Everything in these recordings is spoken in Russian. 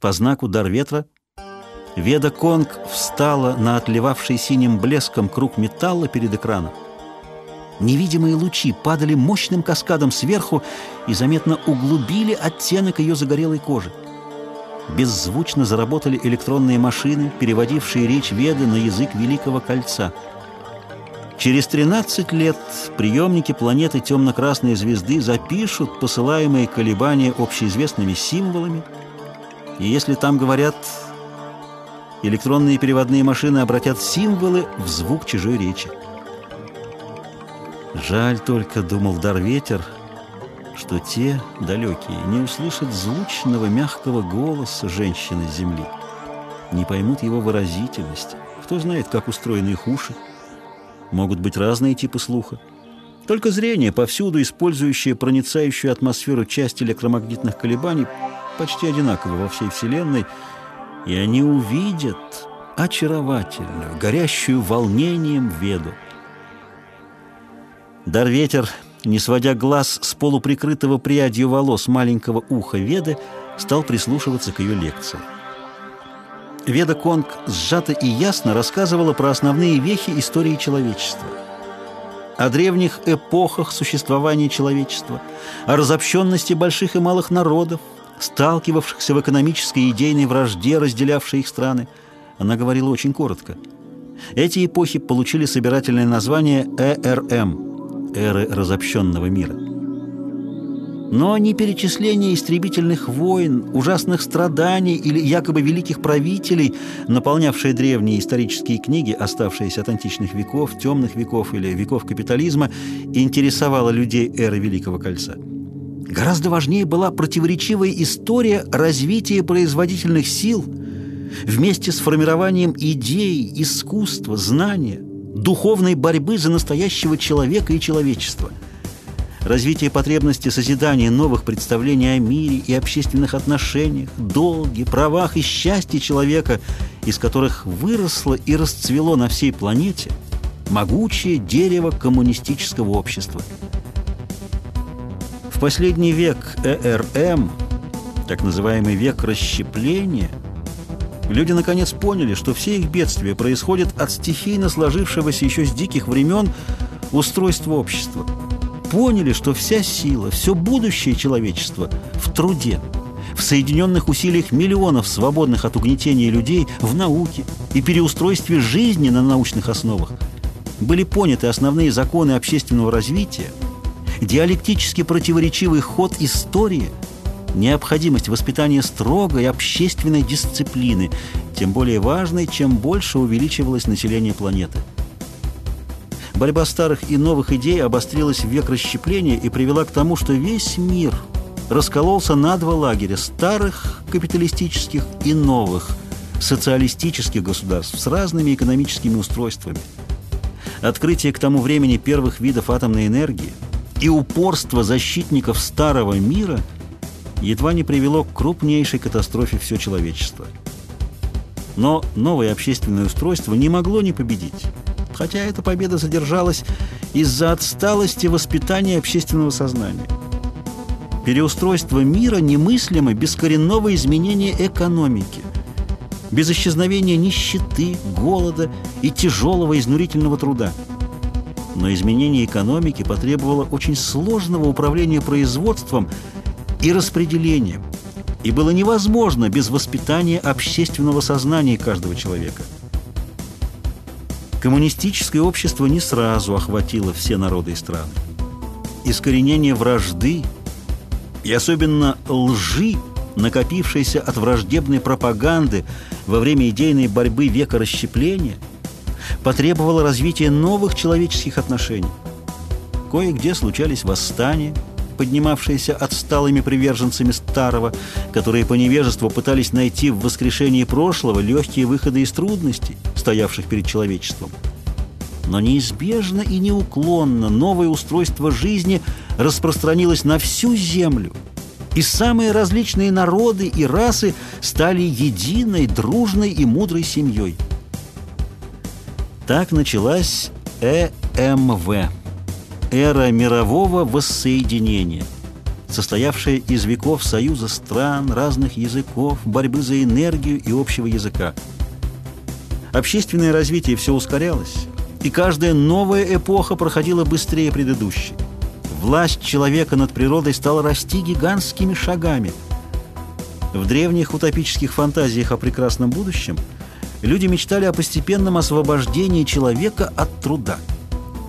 По знаку дар ветра Веда Конг встала на отливавший синим блеском круг металла перед экраном. Невидимые лучи падали мощным каскадом сверху и заметно углубили оттенок ее загорелой кожи. Беззвучно заработали электронные машины, переводившие речь Веды на язык Великого Кольца. Через 13 лет приемники планеты темно-красной звезды запишут посылаемые колебания общеизвестными символами, и если там говорят электронные переводные машины обратят символы в звук чужой речи. Жаль только, думал Дарветер, что те, далекие, не услышат звучного мягкого голоса женщины земли, не поймут его выразительности. Кто знает, как устроены их уши. Могут быть разные типы слуха. Только зрение, повсюду использующее проницающую атмосферу часть электромагнитных колебаний, почти одинаково во всей Вселенной, и они увидят очаровательную, горящую волнением веду. Дарветер, не сводя глаз с полуприкрытого прядью волос маленького уха Веды, стал прислушиваться к ее лекции. Веда Конг сжато и ясно рассказывала про основные вехи истории человечества. О древних эпохах существования человечества, о разобщенности больших и малых народов, сталкивавшихся в экономической и идейной вражде, разделявшей их страны. Она говорила очень коротко. Эти эпохи получили собирательное название ЭРМ эры разобщенного мира. Но ни перечисление истребительных войн, ужасных страданий или якобы великих правителей, наполнявшие древние исторические книги, оставшиеся от античных веков, темных веков или веков капитализма, интересовало людей эры Великого Кольца. Гораздо важнее была противоречивая история развития производительных сил вместе с формированием идей, искусства, знания – духовной борьбы за настоящего человека и человечества. Развитие потребности созидания новых представлений о мире и общественных отношениях, долге, правах и счастье человека, из которых выросло и расцвело на всей планете могучее дерево коммунистического общества. В последний век ЭРМ, так называемый век расщепления – Люди наконец поняли, что все их бедствия происходят от стихийно сложившегося еще с диких времен устройства общества. Поняли, что вся сила, все будущее человечества в труде, в соединенных усилиях миллионов свободных от угнетения людей в науке и переустройстве жизни на научных основах. Были поняты основные законы общественного развития, диалектически противоречивый ход истории – необходимость воспитания строгой общественной дисциплины, тем более важной, чем больше увеличивалось население планеты. Борьба старых и новых идей обострилась в век расщепления и привела к тому, что весь мир раскололся на два лагеря – старых капиталистических и новых социалистических государств с разными экономическими устройствами. Открытие к тому времени первых видов атомной энергии и упорство защитников старого мира – едва не привело к крупнейшей катастрофе все человечество. Но новое общественное устройство не могло не победить, хотя эта победа задержалась из-за отсталости воспитания общественного сознания. Переустройство мира немыслимо без коренного изменения экономики, без исчезновения нищеты, голода и тяжелого изнурительного труда. Но изменение экономики потребовало очень сложного управления производством – и распределением, и было невозможно без воспитания общественного сознания каждого человека. Коммунистическое общество не сразу охватило все народы и страны. Искоренение вражды и особенно лжи, накопившейся от враждебной пропаганды во время идейной борьбы века расщепления, потребовало развития новых человеческих отношений. Кое-где случались восстания – поднимавшиеся отсталыми приверженцами старого, которые по невежеству пытались найти в воскрешении прошлого легкие выходы из трудностей, стоявших перед человечеством. Но неизбежно и неуклонно новое устройство жизни распространилось на всю Землю, и самые различные народы и расы стали единой, дружной и мудрой семьей. Так началась ЭМВ – эра мирового воссоединения. состоявшая из веков союза стран, разных языков, борьбы за энергию и общего языка. Общественное развитие все ускорялось, и каждая новая эпоха проходила быстрее предыдущей. Власть человека над природой стала расти гигантскими шагами. В древних утопических фантазиях о прекрасном будущем люди мечтали о постепенном освобождении человека от труда.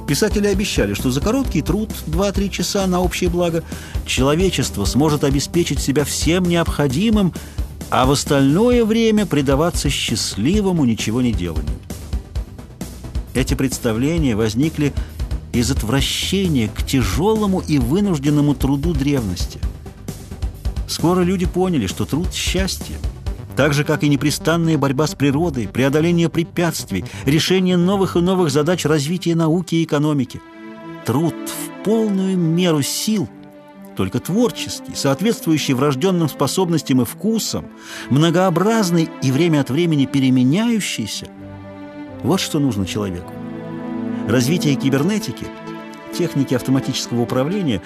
Писатели обещали, что за короткий труд, 2-3 часа на общее благо, человечество сможет обеспечить себя всем необходимым, а в остальное время предаваться счастливому ничего не деланию. Эти представления возникли из отвращения к тяжелому и вынужденному труду древности. Скоро люди поняли, что труд – счастье, так же, как и непрестанная борьба с природой, преодоление препятствий, решение новых и новых задач развития науки и экономики. Труд в полную меру сил, только творческий, соответствующий врожденным способностям и вкусам, многообразный и время от времени переменяющийся – вот что нужно человеку. Развитие кибернетики, техники автоматического управления,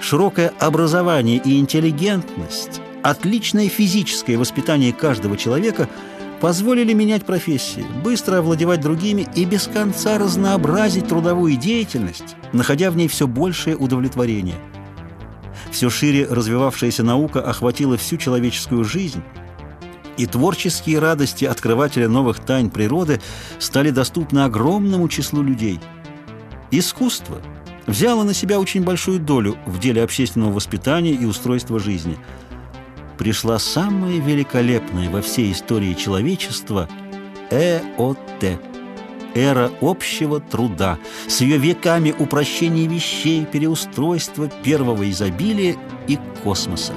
широкое образование и интеллигентность, отличное физическое воспитание каждого человека позволили менять профессии, быстро овладевать другими и без конца разнообразить трудовую деятельность, находя в ней все большее удовлетворение. Все шире развивавшаяся наука охватила всю человеческую жизнь – и творческие радости открывателя новых тайн природы стали доступны огромному числу людей. Искусство взяло на себя очень большую долю в деле общественного воспитания и устройства жизни. Пришла самая великолепная во всей истории человечества ЭОТ – эра общего труда, с ее веками упрощения вещей, переустройства, первого изобилия и космоса.